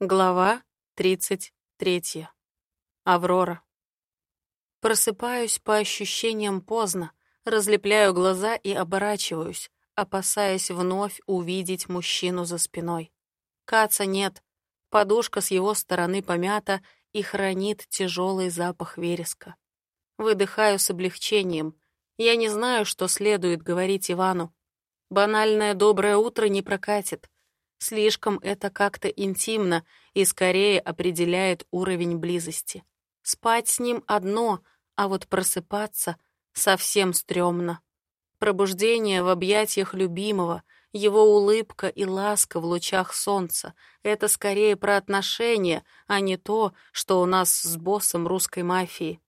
Глава 33. Аврора. Просыпаюсь по ощущениям поздно, разлепляю глаза и оборачиваюсь, опасаясь вновь увидеть мужчину за спиной. Каца нет, подушка с его стороны помята и хранит тяжелый запах вереска. Выдыхаю с облегчением. Я не знаю, что следует говорить Ивану. Банальное «доброе утро» не прокатит — Слишком это как-то интимно и скорее определяет уровень близости. Спать с ним одно, а вот просыпаться совсем стрёмно. Пробуждение в объятиях любимого, его улыбка и ласка в лучах солнца — это скорее про отношения, а не то, что у нас с боссом русской мафии.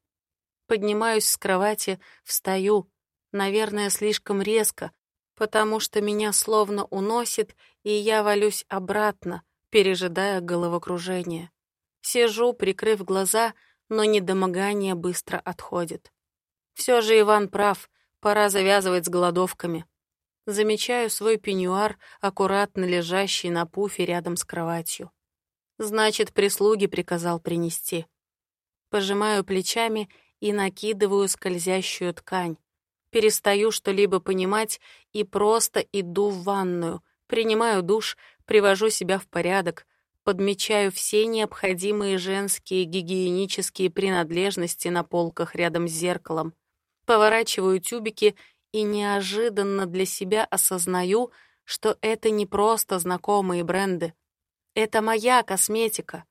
Поднимаюсь с кровати, встаю, наверное, слишком резко, потому что меня словно уносит, и я валюсь обратно, пережидая головокружение. Сижу, прикрыв глаза, но недомогание быстро отходит. Все же Иван прав, пора завязывать с голодовками. Замечаю свой пеньюар, аккуратно лежащий на пуфе рядом с кроватью. Значит, прислуги приказал принести. Пожимаю плечами и накидываю скользящую ткань перестаю что-либо понимать и просто иду в ванную, принимаю душ, привожу себя в порядок, подмечаю все необходимые женские гигиенические принадлежности на полках рядом с зеркалом, поворачиваю тюбики и неожиданно для себя осознаю, что это не просто знакомые бренды. Это моя косметика.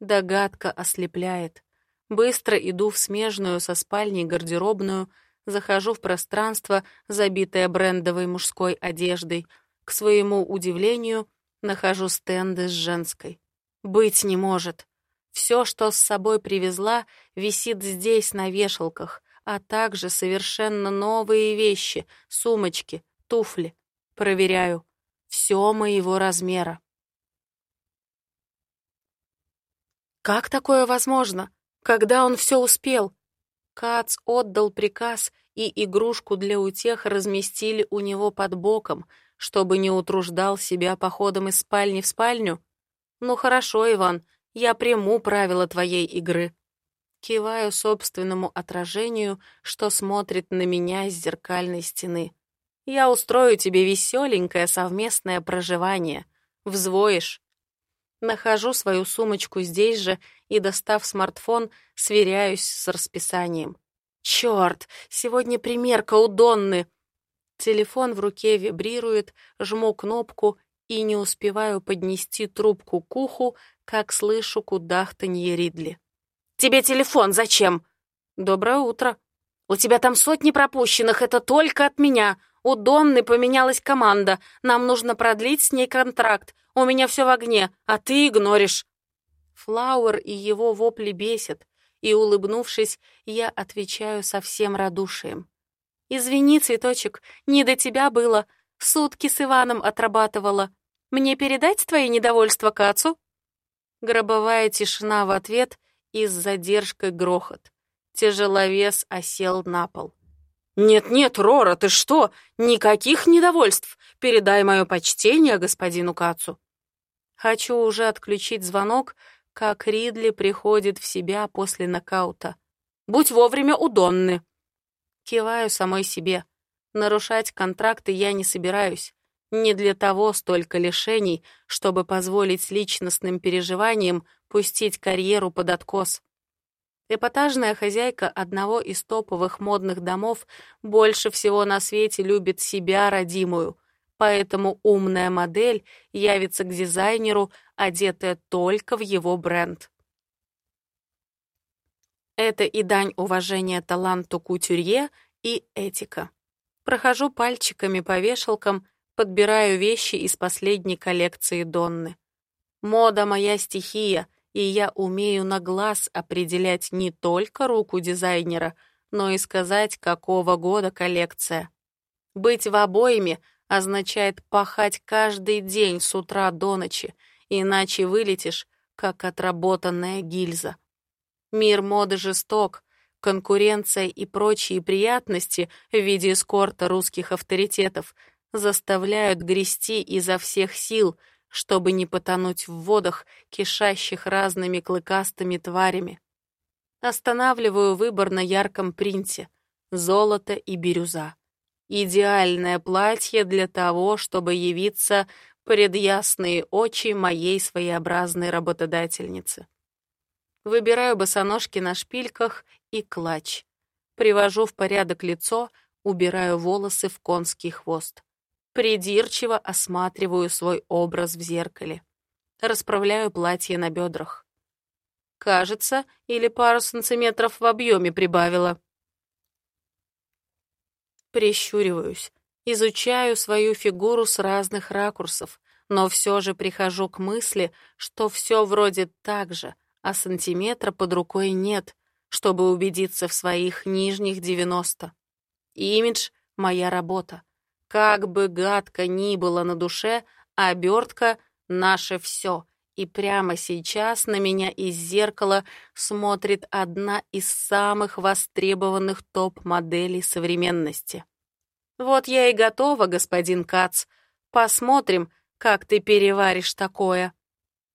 Догадка ослепляет. Быстро иду в смежную со спальней гардеробную, Захожу в пространство, забитое брендовой мужской одеждой. К своему удивлению, нахожу стенды с женской. Быть не может. Все, что с собой привезла, висит здесь на вешалках, а также совершенно новые вещи, сумочки, туфли. Проверяю. Все моего размера. Как такое возможно? Когда он все успел? Кац отдал приказ, и игрушку для утех разместили у него под боком, чтобы не утруждал себя походом из спальни в спальню. «Ну хорошо, Иван, я приму правила твоей игры». Киваю собственному отражению, что смотрит на меня с зеркальной стены. «Я устрою тебе веселенькое совместное проживание. Взвоишь». Нахожу свою сумочку здесь же и, достав смартфон, сверяюсь с расписанием. Черт, сегодня примерка у Донны. Телефон в руке вибрирует, жму кнопку и не успеваю поднести трубку к уху, как слышу кудахтанье Ридли. «Тебе телефон зачем?» «Доброе утро». «У тебя там сотни пропущенных, это только от меня. У Донны поменялась команда, нам нужно продлить с ней контракт. У меня все в огне, а ты игноришь». Флауэр и его вопли бесят, и, улыбнувшись, я отвечаю со всем радушием. «Извини, цветочек, не до тебя было. Сутки с Иваном отрабатывала. Мне передать твои недовольства Кацу?» Гробовая тишина в ответ и с задержкой грохот. Тяжеловес осел на пол. «Нет-нет, Рора, ты что? Никаких недовольств! Передай мое почтение господину Кацу!» Хочу уже отключить звонок, как Ридли приходит в себя после нокаута. «Будь вовремя у Донны!» Киваю самой себе. Нарушать контракты я не собираюсь. Не для того столько лишений, чтобы позволить личностным переживаниям пустить карьеру под откос. Эпатажная хозяйка одного из топовых модных домов больше всего на свете любит себя родимую — поэтому умная модель явится к дизайнеру, одетая только в его бренд. Это и дань уважения таланту кутюрье, и этика. Прохожу пальчиками по вешалкам, подбираю вещи из последней коллекции Донны. Мода — моя стихия, и я умею на глаз определять не только руку дизайнера, но и сказать, какого года коллекция. Быть в обоими — означает пахать каждый день с утра до ночи, иначе вылетишь, как отработанная гильза. Мир моды жесток, конкуренция и прочие приятности в виде эскорта русских авторитетов заставляют грести изо всех сил, чтобы не потонуть в водах, кишащих разными клыкастыми тварями. Останавливаю выбор на ярком принте — золото и бирюза. Идеальное платье для того, чтобы явиться пред ясные очи моей своеобразной работодательницы. Выбираю босоножки на шпильках и клатч. Привожу в порядок лицо, убираю волосы в конский хвост. Придирчиво осматриваю свой образ в зеркале. Расправляю платье на бедрах. Кажется, или пару сантиметров в объеме прибавила. Прищуриваюсь, изучаю свою фигуру с разных ракурсов, но все же прихожу к мысли, что все вроде так же, а сантиметра под рукой нет, чтобы убедиться в своих нижних 90. Имидж — моя работа. Как бы гадко ни было на душе, обертка — наше все — и прямо сейчас на меня из зеркала смотрит одна из самых востребованных топ-моделей современности. Вот я и готова, господин Кац. Посмотрим, как ты переваришь такое.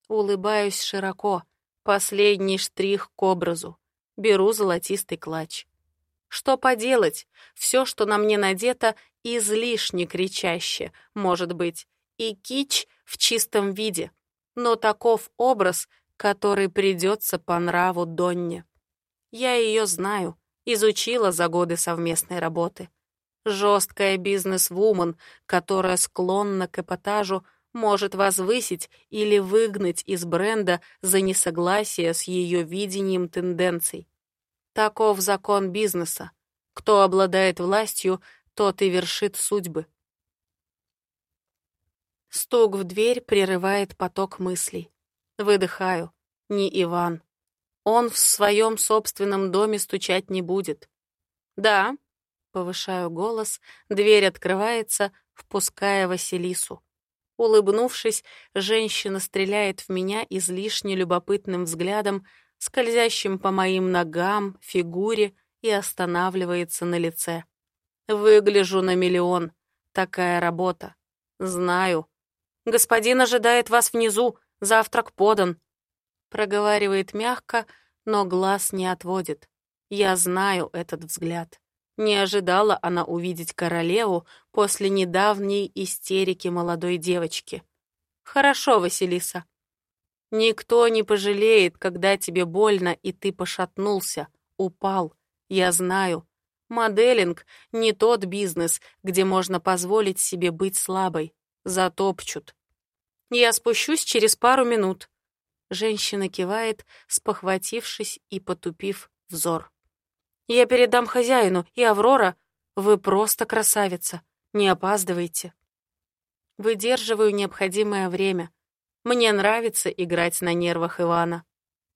Улыбаюсь широко. Последний штрих к образу. Беру золотистый клатч. Что поделать? Все, что на мне надето, излишне кричаще, может быть, и кич в чистом виде — но таков образ, который придется по нраву Донне. Я ее знаю, изучила за годы совместной работы. Жесткая бизнес-вумен, которая склонна к эпатажу, может возвысить или выгнать из бренда за несогласие с ее видением тенденций. Таков закон бизнеса. Кто обладает властью, тот и вершит судьбы. Стук в дверь прерывает поток мыслей. Выдыхаю. Не Иван. Он в своем собственном доме стучать не будет. «Да», — повышаю голос, дверь открывается, впуская Василису. Улыбнувшись, женщина стреляет в меня излишне любопытным взглядом, скользящим по моим ногам, фигуре и останавливается на лице. Выгляжу на миллион. Такая работа. Знаю, Господин ожидает вас внизу, завтрак подан», — проговаривает мягко, но глаз не отводит. Я знаю этот взгляд. Не ожидала она увидеть королеву после недавней истерики молодой девочки. «Хорошо, Василиса. Никто не пожалеет, когда тебе больно, и ты пошатнулся, упал. Я знаю. Моделинг — не тот бизнес, где можно позволить себе быть слабой затопчут. Я спущусь через пару минут. Женщина кивает, спохватившись и потупив взор. Я передам хозяину, и Аврора, вы просто красавица. Не опаздывайте. Выдерживаю необходимое время. Мне нравится играть на нервах Ивана.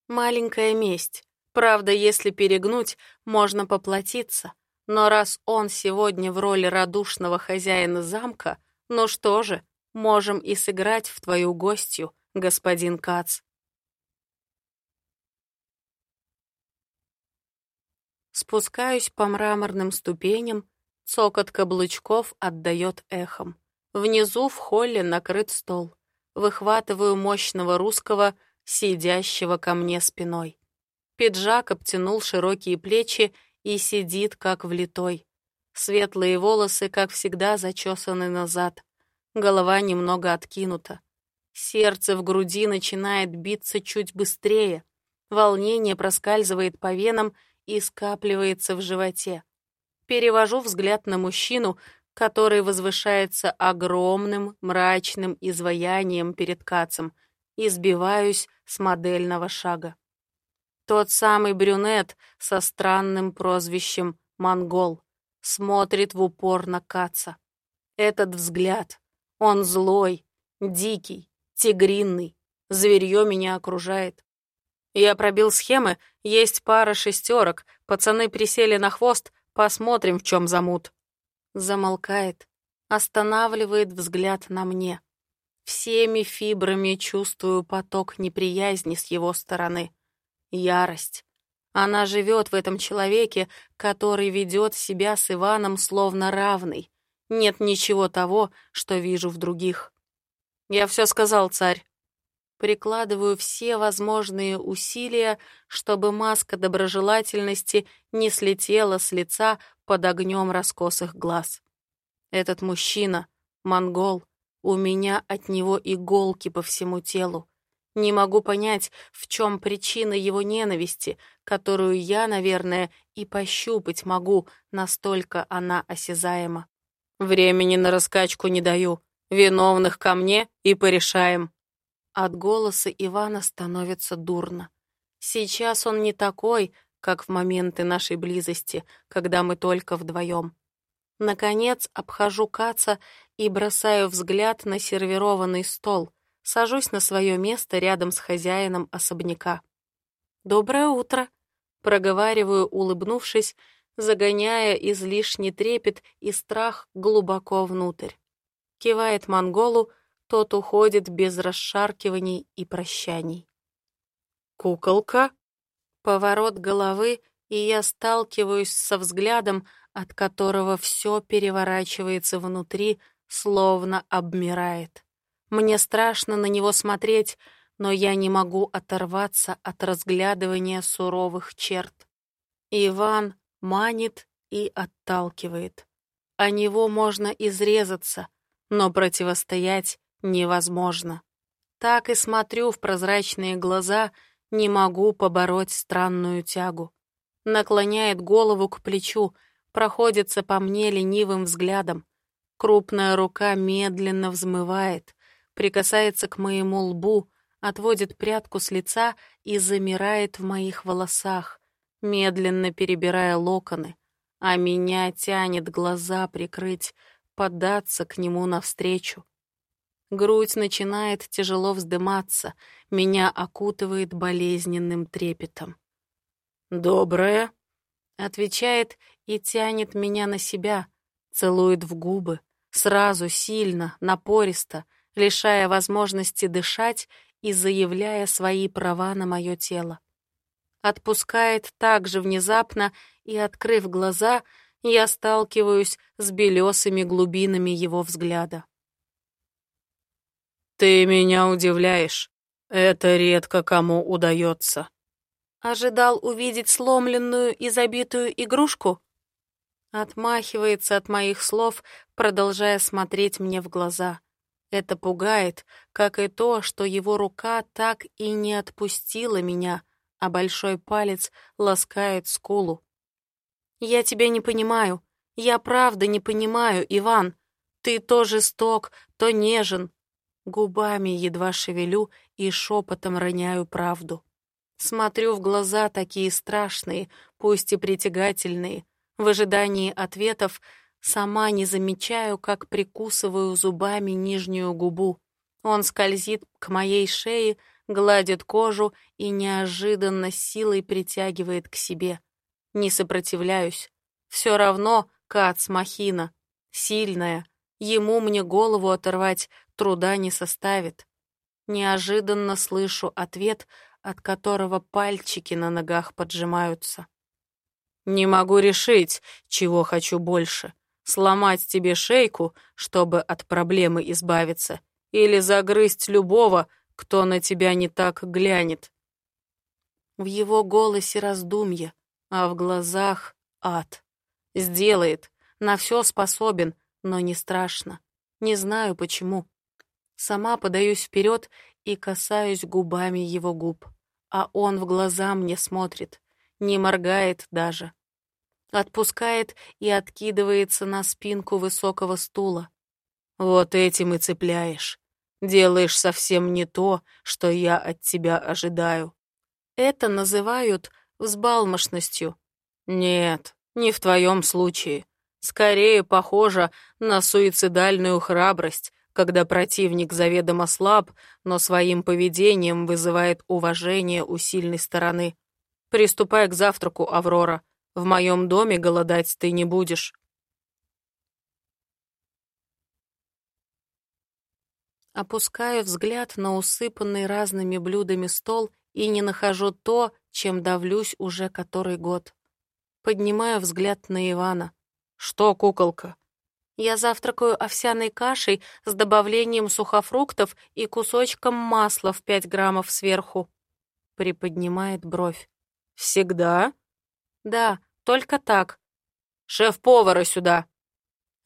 Маленькая месть. Правда, если перегнуть, можно поплатиться. Но раз он сегодня в роли радушного хозяина замка, ну что же, можем и сыграть в твою гостью, господин Кац. Спускаюсь по мраморным ступеням, цокот каблучков отдает эхом. Внизу в холле накрыт стол. Выхватываю мощного русского, сидящего ко мне спиной. Пиджак обтянул широкие плечи и сидит, как влитой. Светлые волосы, как всегда, зачесаны назад. Голова немного откинута. Сердце в груди начинает биться чуть быстрее. Волнение проскальзывает по венам и скапливается в животе. Перевожу взгляд на мужчину, который возвышается огромным мрачным изваянием перед кацем, и сбиваюсь с модельного шага. Тот самый брюнет со странным прозвищем «Монгол» смотрит в упор на Каца. Этот взгляд, он злой, дикий, тигринный, зверье меня окружает. Я пробил схемы, есть пара шестерок, пацаны присели на хвост, посмотрим, в чем замут. Замолкает, останавливает взгляд на мне. Всеми фибрами чувствую поток неприязни с его стороны. Ярость, она живет в этом человеке, который ведет себя с Иваном словно равный. Нет ничего того, что вижу в других. Я все сказал, царь. Прикладываю все возможные усилия, чтобы маска доброжелательности не слетела с лица под огнем раскосых глаз. Этот мужчина, монгол, у меня от него иголки по всему телу. Не могу понять, в чем причина его ненависти, которую я, наверное, и пощупать могу, настолько она осязаема. Времени на раскачку не даю. Виновных ко мне и порешаем. От голоса Ивана становится дурно. Сейчас он не такой, как в моменты нашей близости, когда мы только вдвоем. Наконец, обхожу Каца и бросаю взгляд на сервированный стол. Сажусь на свое место рядом с хозяином особняка. «Доброе утро», — проговариваю, улыбнувшись, загоняя излишний трепет и страх глубоко внутрь. Кивает монголу, тот уходит без расшаркиваний и прощаний. «Куколка?» Поворот головы, и я сталкиваюсь со взглядом, от которого все переворачивается внутри, словно обмирает. Мне страшно на него смотреть, но я не могу оторваться от разглядывания суровых черт. Иван манит и отталкивает. О него можно изрезаться, но противостоять невозможно. Так и смотрю в прозрачные глаза, не могу побороть странную тягу. Наклоняет голову к плечу, проходится по мне ленивым взглядом. Крупная рука медленно взмывает, прикасается к моему лбу, отводит прядку с лица и замирает в моих волосах, медленно перебирая локоны, а меня тянет глаза прикрыть, поддаться к нему навстречу. Грудь начинает тяжело вздыматься, меня окутывает болезненным трепетом. «Доброе», — отвечает и тянет меня на себя, целует в губы, сразу, сильно, напористо, лишая возможности дышать и заявляя свои права на мое тело. Отпускает так же внезапно, и, открыв глаза, я сталкиваюсь с белесыми глубинами его взгляда. «Ты меня удивляешь. Это редко кому удается». Ожидал увидеть сломленную и забитую игрушку? Отмахивается от моих слов, продолжая смотреть мне в глаза. Это пугает, как и то, что его рука так и не отпустила меня, а большой палец ласкает скулу. «Я тебя не понимаю. Я правда не понимаю, Иван. Ты то жесток, то нежен». Губами едва шевелю и шепотом роняю правду. Смотрю в глаза такие страшные, пусть и притягательные. В ожидании ответов сама не замечаю, как прикусываю зубами нижнюю губу. Он скользит к моей шее, гладит кожу и неожиданно силой притягивает к себе. Не сопротивляюсь. Все равно Кац Махина. Сильная. Ему мне голову оторвать труда не составит. Неожиданно слышу ответ, от которого пальчики на ногах поджимаются. «Не могу решить, чего хочу больше. Сломать тебе шейку, чтобы от проблемы избавиться, или загрызть любого, кто на тебя не так глянет». В его голосе раздумье, а в глазах ад. Сделает, на все способен, но не страшно. Не знаю почему. Сама подаюсь вперед и касаюсь губами его губ, а он в глаза мне смотрит, не моргает даже. Отпускает и откидывается на спинку высокого стула. Вот этим и цепляешь. Делаешь совсем не то, что я от тебя ожидаю. Это называют взбалмошностью. Нет, не в твоем случае. Скорее похоже на суицидальную храбрость, когда противник заведомо слаб, но своим поведением вызывает уважение у сильной стороны. Приступай к завтраку, Аврора. В моем доме голодать ты не будешь. Опускаю взгляд на усыпанный разными блюдами стол и не нахожу то, чем давлюсь уже который год. Поднимаю взгляд на Ивана. «Что, куколка?» Я завтракаю овсяной кашей с добавлением сухофруктов и кусочком масла в 5 граммов сверху. Приподнимает бровь. Всегда? Да, только так. Шеф-повара сюда.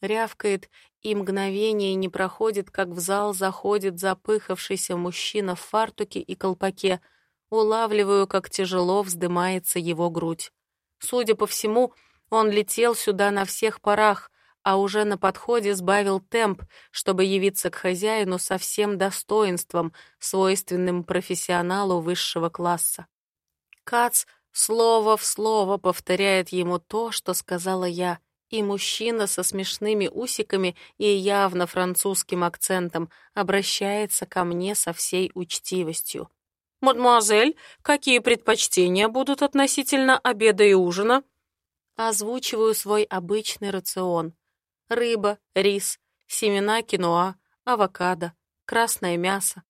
Рявкает, и мгновение не проходит, как в зал заходит запыхавшийся мужчина в фартуке и колпаке. Улавливаю, как тяжело вздымается его грудь. Судя по всему, он летел сюда на всех парах, а уже на подходе сбавил темп, чтобы явиться к хозяину со всем достоинством, свойственным профессионалу высшего класса. Кац слово в слово повторяет ему то, что сказала я, и мужчина со смешными усиками и явно французским акцентом обращается ко мне со всей учтивостью. «Мадемуазель, какие предпочтения будут относительно обеда и ужина?» Озвучиваю свой обычный рацион рыба, рис, семена киноа, авокадо, красное мясо.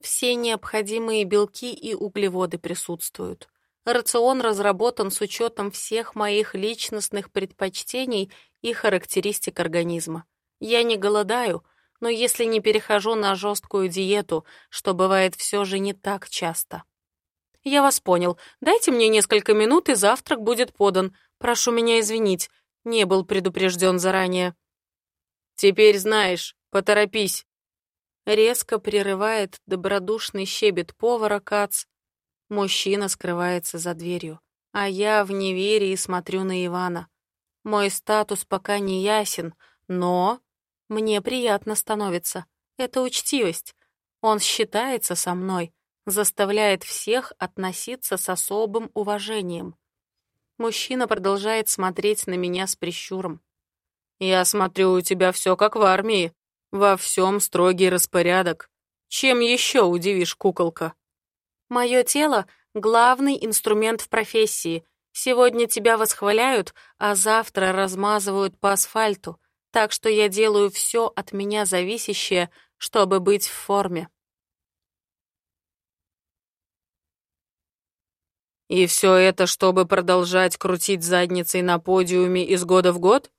Все необходимые белки и углеводы присутствуют. Рацион разработан с учетом всех моих личностных предпочтений и характеристик организма. Я не голодаю, но если не перехожу на жесткую диету, что бывает все же не так часто. Я вас понял. Дайте мне несколько минут, и завтрак будет подан. Прошу меня извинить. Не был предупрежден заранее. Теперь знаешь, поторопись. Резко прерывает добродушный щебет повара Кац. Мужчина скрывается за дверью, а я в неверии смотрю на Ивана. Мой статус пока не ясен, но мне приятно становится. Это учтивость. Он считается со мной, заставляет всех относиться с особым уважением. Мужчина продолжает смотреть на меня с прищуром. «Я смотрю, у тебя все как в армии. Во всем строгий распорядок. Чем еще удивишь, куколка?» «Мое тело — главный инструмент в профессии. Сегодня тебя восхваляют, а завтра размазывают по асфальту, так что я делаю все от меня зависящее, чтобы быть в форме». И все это, чтобы продолжать крутить задницей на подиуме из года в год?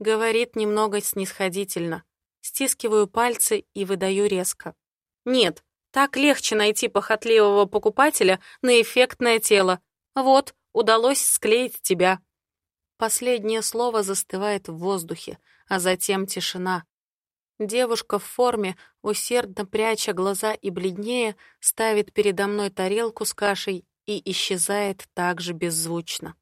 Говорит немного снисходительно. Стискиваю пальцы и выдаю резко. Нет, так легче найти похотливого покупателя на эффектное тело. Вот, удалось склеить тебя. Последнее слово застывает в воздухе, а затем тишина. Девушка в форме, усердно пряча глаза и бледнее, ставит передо мной тарелку с кашей и исчезает так же беззвучно.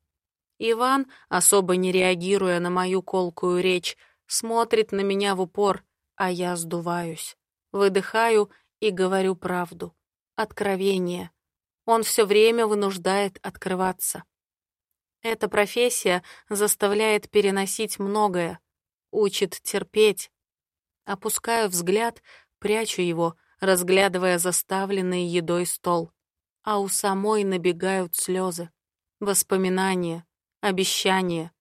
Иван, особо не реагируя на мою колкую речь, смотрит на меня в упор, а я сдуваюсь. Выдыхаю и говорю правду. Откровение. Он все время вынуждает открываться. Эта профессия заставляет переносить многое, учит терпеть. Опускаю взгляд, прячу его, разглядывая заставленный едой стол а у самой набегают слезы, воспоминания, обещания.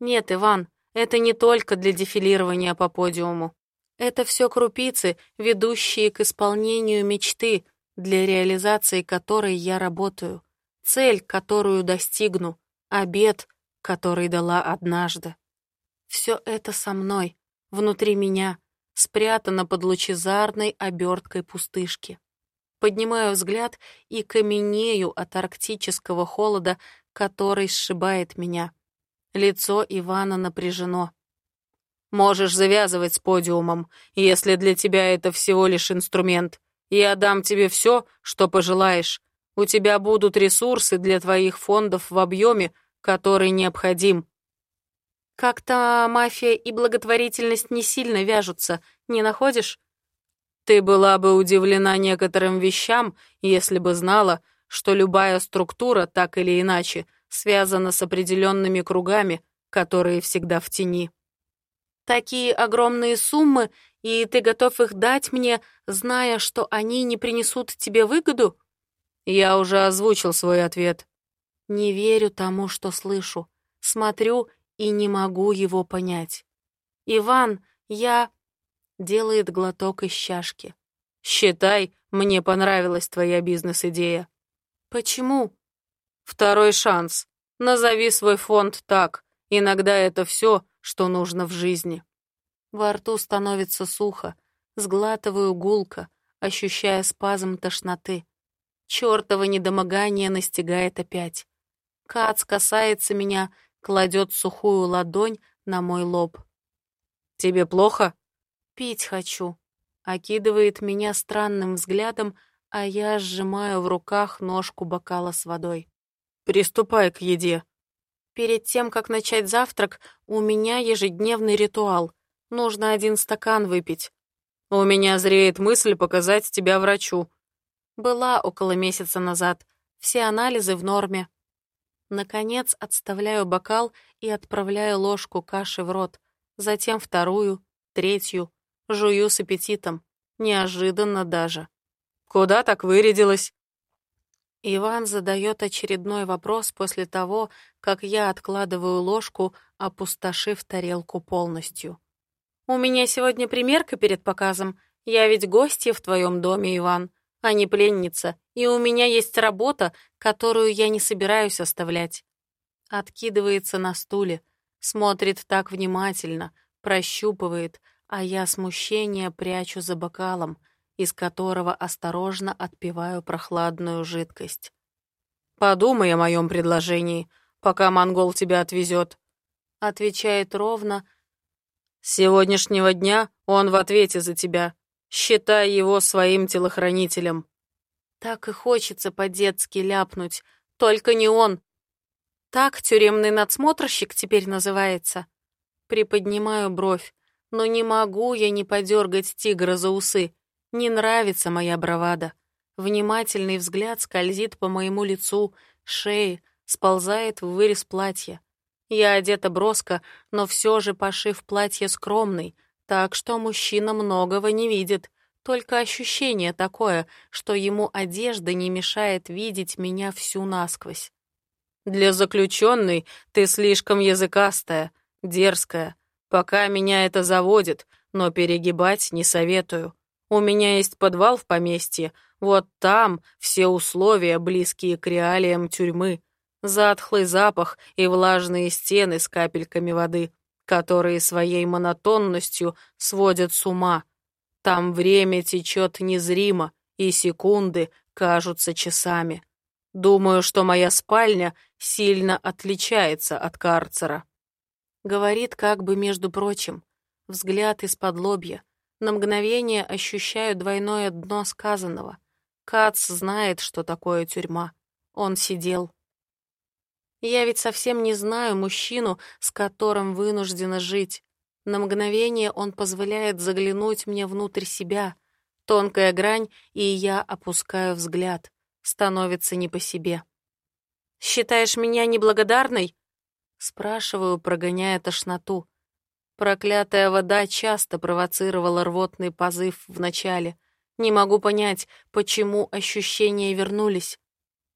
Нет, Иван, это не только для дефилирования по подиуму. Это все крупицы, ведущие к исполнению мечты, для реализации которой я работаю, цель, которую достигну, обед, который дала однажды. Все это со мной, внутри меня, спрятано под лучезарной оберткой пустышки. Поднимаю взгляд и каменею от арктического холода, который сшибает меня. Лицо Ивана напряжено. «Можешь завязывать с подиумом, если для тебя это всего лишь инструмент. Я дам тебе все, что пожелаешь. У тебя будут ресурсы для твоих фондов в объеме, который необходим». «Как-то мафия и благотворительность не сильно вяжутся, не находишь?» Ты была бы удивлена некоторым вещам, если бы знала, что любая структура, так или иначе, связана с определенными кругами, которые всегда в тени. Такие огромные суммы, и ты готов их дать мне, зная, что они не принесут тебе выгоду? Я уже озвучил свой ответ. Не верю тому, что слышу. Смотрю и не могу его понять. Иван, я делает глоток из чашки. «Считай, мне понравилась твоя бизнес-идея». «Почему?» «Второй шанс. Назови свой фонд так. Иногда это все, что нужно в жизни. Во рту становится сухо, сглатываю гулко, ощущая спазм тошноты. Чёртово недомогание настигает опять. Кац касается меня, кладет сухую ладонь на мой лоб. «Тебе плохо?» «Пить хочу». Окидывает меня странным взглядом, а я сжимаю в руках ножку бокала с водой. «Приступай к еде». Перед тем, как начать завтрак, у меня ежедневный ритуал. Нужно один стакан выпить. У меня зреет мысль показать тебя врачу. Была около месяца назад. Все анализы в норме. Наконец отставляю бокал и отправляю ложку каши в рот. Затем вторую, третью. Жую с аппетитом. Неожиданно даже. Куда так вырядилась? Иван задает очередной вопрос после того, как я откладываю ложку, опустошив тарелку полностью. «У меня сегодня примерка перед показом. Я ведь гостья в твоем доме, Иван, а не пленница, и у меня есть работа, которую я не собираюсь оставлять». Откидывается на стуле, смотрит так внимательно, прощупывает, а я смущение прячу за бокалом, из которого осторожно отпиваю прохладную жидкость. «Подумай о моем предложении, пока монгол тебя отвезет», — отвечает ровно, с сегодняшнего дня он в ответе за тебя. Считай его своим телохранителем. Так и хочется по-детски ляпнуть. Только не он. Так тюремный надсмотрщик теперь называется. Приподнимаю бровь. Но не могу я не подергать тигра за усы. Не нравится моя бравада. Внимательный взгляд скользит по моему лицу, шее, сползает в вырез платья. Я одета броско, но все же пошив платье скромный, так что мужчина многого не видит, только ощущение такое, что ему одежда не мешает видеть меня всю насквозь. «Для заключенной ты слишком языкастая, дерзкая. Пока меня это заводит, но перегибать не советую. У меня есть подвал в поместье, вот там все условия, близкие к реалиям тюрьмы затхлый запах и влажные стены с капельками воды, которые своей монотонностью сводят с ума. Там время течет незримо, и секунды кажутся часами. Думаю, что моя спальня сильно отличается от карцера. Говорит как бы между прочим. Взгляд из-под лобья. На мгновение ощущаю двойное дно сказанного. Кац знает, что такое тюрьма. Он сидел. Я ведь совсем не знаю мужчину, с которым вынуждена жить. На мгновение он позволяет заглянуть мне внутрь себя. Тонкая грань, и я опускаю взгляд. Становится не по себе. «Считаешь меня неблагодарной?» Спрашиваю, прогоняя тошноту. Проклятая вода часто провоцировала рвотный позыв в начале. Не могу понять, почему ощущения вернулись.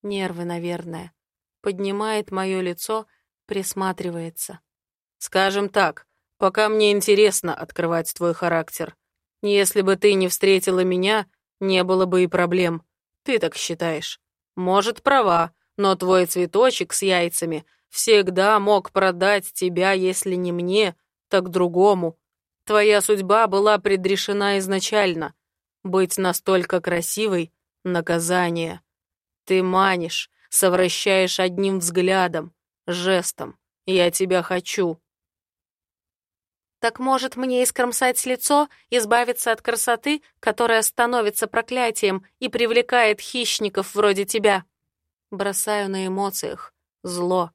Нервы, наверное поднимает мое лицо, присматривается. «Скажем так, пока мне интересно открывать твой характер. Если бы ты не встретила меня, не было бы и проблем. Ты так считаешь. Может, права, но твой цветочек с яйцами всегда мог продать тебя, если не мне, так другому. Твоя судьба была предрешена изначально. Быть настолько красивой — наказание. Ты манишь, совращаешь одним взглядом, жестом. Я тебя хочу. Так может мне искромсать лицо, избавиться от красоты, которая становится проклятием и привлекает хищников вроде тебя? Бросаю на эмоциях. Зло.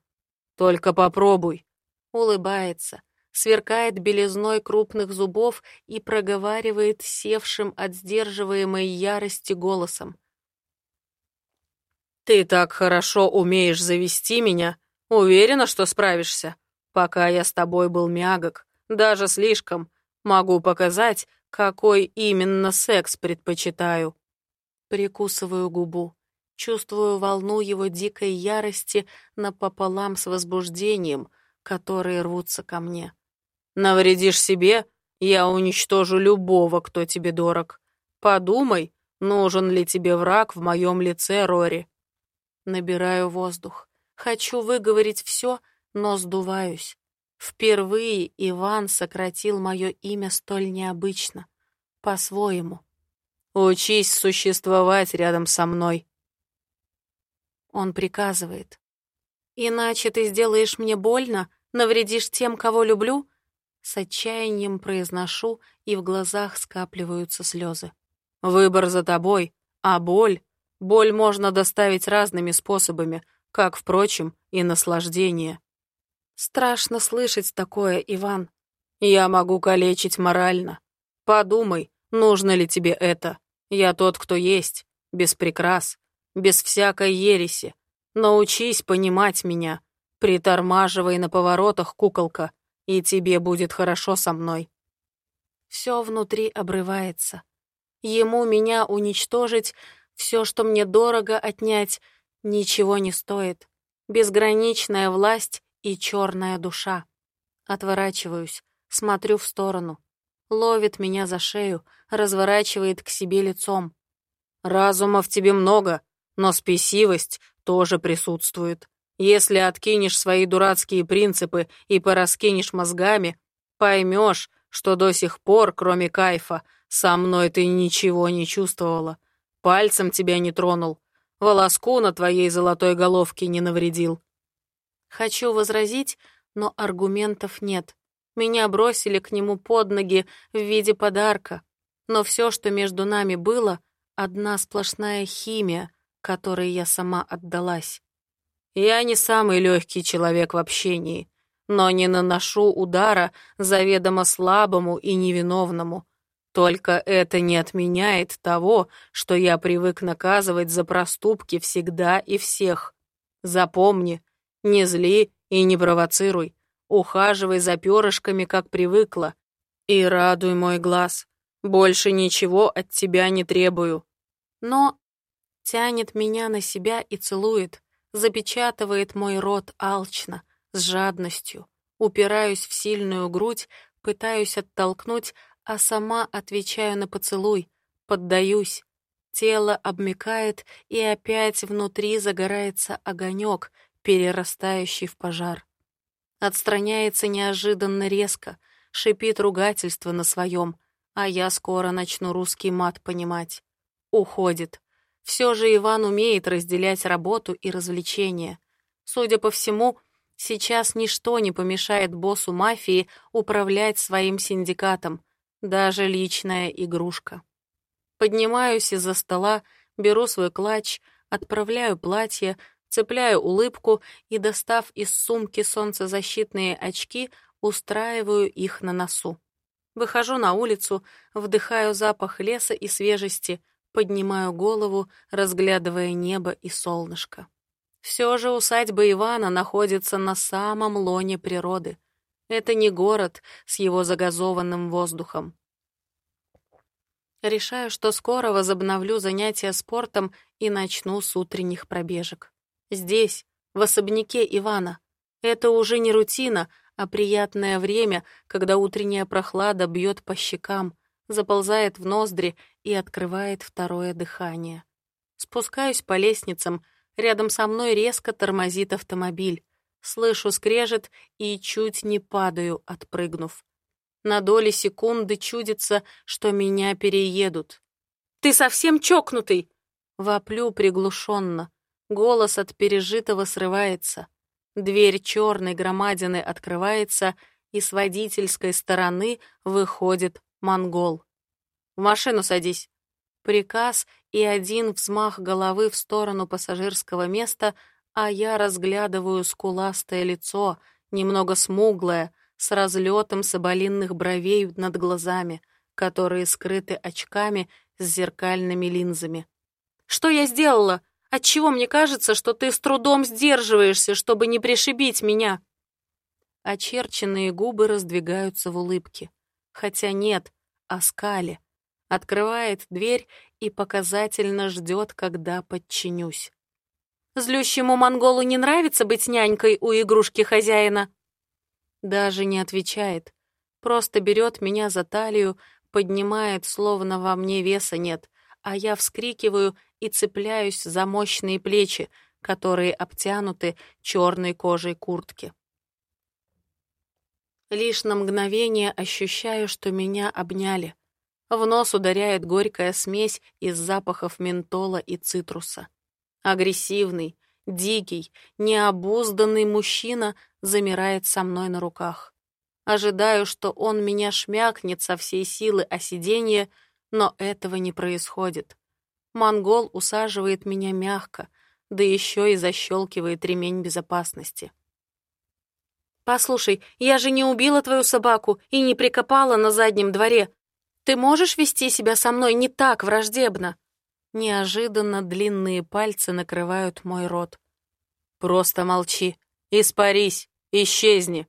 Только попробуй. Улыбается, сверкает белизной крупных зубов и проговаривает севшим от сдерживаемой ярости голосом. «Ты так хорошо умеешь завести меня. Уверена, что справишься. Пока я с тобой был мягок, даже слишком, могу показать, какой именно секс предпочитаю». Прикусываю губу. Чувствую волну его дикой ярости напополам с возбуждением, которые рвутся ко мне. «Навредишь себе, я уничтожу любого, кто тебе дорог. Подумай, нужен ли тебе враг в моем лице, Рори. Набираю воздух. Хочу выговорить все, но сдуваюсь. Впервые Иван сократил мое имя столь необычно, по-своему. «Учись существовать рядом со мной». Он приказывает. «Иначе ты сделаешь мне больно, навредишь тем, кого люблю?» С отчаянием произношу, и в глазах скапливаются слезы. «Выбор за тобой, а боль? Боль можно доставить разными способами, как, впрочем, и наслаждение». «Страшно слышать такое, Иван». «Я могу калечить морально. Подумай, нужно ли тебе это. Я тот, кто есть, без прикрас, без всякой ереси. Научись понимать меня. Притормаживай на поворотах, куколка, и тебе будет хорошо со мной. Все внутри обрывается. Ему меня уничтожить, все, что мне дорого отнять, ничего не стоит. Безграничная власть и черная душа. Отворачиваюсь, смотрю в сторону. Ловит меня за шею, разворачивает к себе лицом. Разума в тебе много, но спесивость тоже присутствует. Если откинешь свои дурацкие принципы и пораскинешь мозгами, поймешь, что до сих пор, кроме кайфа, со мной ты ничего не чувствовала. Пальцем тебя не тронул, волоску на твоей золотой головке не навредил. Хочу возразить, но аргументов нет. Меня бросили к нему под ноги в виде подарка. Но все, что между нами было, одна сплошная химия, которой я сама отдалась. Я не самый легкий человек в общении, но не наношу удара заведомо слабому и невиновному. Только это не отменяет того, что я привык наказывать за проступки всегда и всех. Запомни, не зли и не провоцируй. Ухаживай за перышками, как привыкла. И радуй мой глаз. Больше ничего от тебя не требую. Но тянет меня на себя и целует, запечатывает мой рот алчно, с жадностью. Упираюсь в сильную грудь, пытаюсь оттолкнуть, а сама отвечаю на поцелуй, поддаюсь. Тело обмекает, и опять внутри загорается огонек, перерастающий в пожар. Отстраняется неожиданно резко, шипит ругательство на своем, а я скоро начну русский мат понимать. Уходит. Все же Иван умеет разделять работу и развлечения. Судя по всему, сейчас ничто не помешает боссу мафии управлять своим синдикатом, даже личная игрушка. Поднимаюсь из-за стола, беру свой клатч, отправляю платье, цепляю улыбку и, достав из сумки солнцезащитные очки, устраиваю их на носу. Выхожу на улицу, вдыхаю запах леса и свежести — Поднимаю голову, разглядывая небо и солнышко. Все же усадьба Ивана находится на самом лоне природы. Это не город с его загазованным воздухом. Решаю, что скоро возобновлю занятия спортом и начну с утренних пробежек. Здесь, в особняке Ивана. Это уже не рутина, а приятное время, когда утренняя прохлада бьет по щекам, заползает в ноздри и открывает второе дыхание. Спускаюсь по лестницам, рядом со мной резко тормозит автомобиль. Слышу скрежет и чуть не падаю, отпрыгнув. На доли секунды чудится, что меня переедут. «Ты совсем чокнутый!» Воплю приглушенно. Голос от пережитого срывается. Дверь черной громадины открывается, и с водительской стороны выходит монгол. «В машину садись». Приказ и один взмах головы в сторону пассажирского места, а я разглядываю скуластое лицо, немного смуглое, с разлетом соболинных бровей над глазами, которые скрыты очками с зеркальными линзами. «Что я сделала? Отчего мне кажется, что ты с трудом сдерживаешься, чтобы не пришибить меня?» Очерченные губы раздвигаются в улыбке. Хотя нет, о скале. Открывает дверь и показательно ждет, когда подчинюсь. Злющему монголу не нравится быть нянькой у игрушки хозяина. Даже не отвечает. Просто берет меня за талию, поднимает, словно во мне веса нет, а я вскрикиваю и цепляюсь за мощные плечи, которые обтянуты черной кожей куртки. Лишь на мгновение ощущаю, что меня обняли. В нос ударяет горькая смесь из запахов ментола и цитруса. Агрессивный, дикий, необузданный мужчина замирает со мной на руках. Ожидаю, что он меня шмякнет со всей силы о сиденье, но этого не происходит. Монгол усаживает меня мягко, да еще и защелкивает ремень безопасности. «Послушай, я же не убила твою собаку и не прикопала на заднем дворе. Ты можешь вести себя со мной не так враждебно?» Неожиданно длинные пальцы накрывают мой рот. «Просто молчи. Испарись. Исчезни».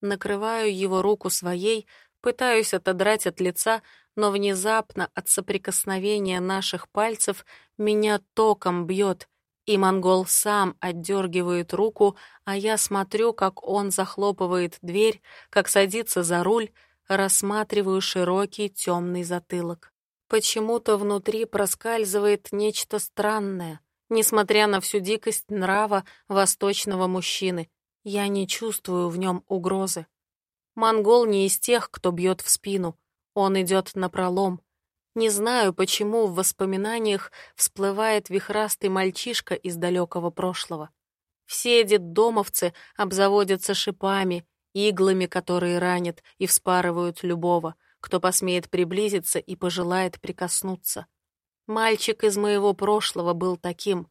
Накрываю его руку своей, пытаюсь отодрать от лица, но внезапно от соприкосновения наших пальцев меня током бьет, и монгол сам отдергивает руку, а я смотрю, как он захлопывает дверь, как садится за руль, рассматриваю широкий темный затылок. Почему-то внутри проскальзывает нечто странное. Несмотря на всю дикость нрава восточного мужчины, я не чувствую в нем угрозы. Монгол не из тех, кто бьет в спину. Он идет на пролом. Не знаю, почему в воспоминаниях всплывает вихрастый мальчишка из далекого прошлого. Все детдомовцы обзаводятся шипами, иглами, которые ранят и вспарывают любого, кто посмеет приблизиться и пожелает прикоснуться. Мальчик из моего прошлого был таким.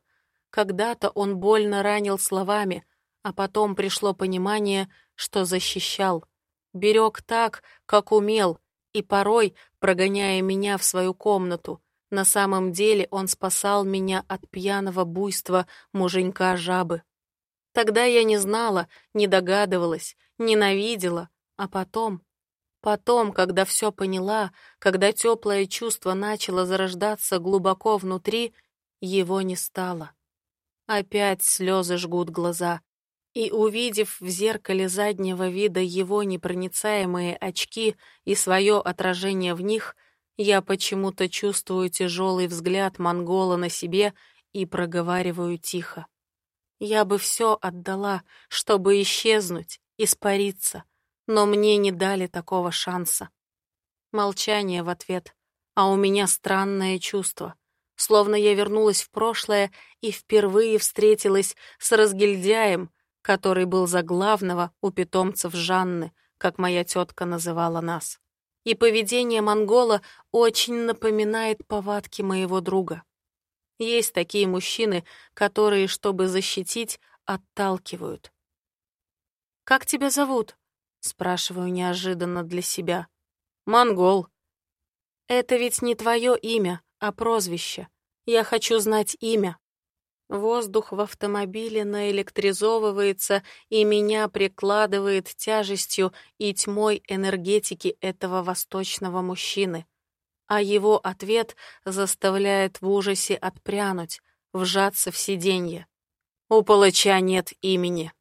Когда-то он больно ранил словами, а потом пришло понимание, что защищал. Берег так, как умел, и порой, прогоняя меня в свою комнату, на самом деле он спасал меня от пьяного буйства муженька-жабы. Тогда я не знала, не догадывалась, ненавидела, а потом... Потом, когда все поняла, когда теплое чувство начало зарождаться глубоко внутри, его не стало. Опять слезы жгут глаза. И, увидев в зеркале заднего вида его непроницаемые очки и свое отражение в них, я почему-то чувствую тяжелый взгляд монгола на себе и проговариваю тихо. Я бы все отдала, чтобы исчезнуть, испариться, но мне не дали такого шанса. Молчание в ответ, а у меня странное чувство, словно я вернулась в прошлое и впервые встретилась с разгильдяем, который был за главного у питомцев Жанны, как моя тетка называла нас. И поведение монгола очень напоминает повадки моего друга. Есть такие мужчины, которые, чтобы защитить, отталкивают. «Как тебя зовут?» — спрашиваю неожиданно для себя. «Монгол». «Это ведь не твое имя, а прозвище. Я хочу знать имя». Воздух в автомобиле наэлектризовывается и меня прикладывает тяжестью и тьмой энергетики этого восточного мужчины. А его ответ заставляет в ужасе отпрянуть, вжаться в сиденье. У палача нет имени.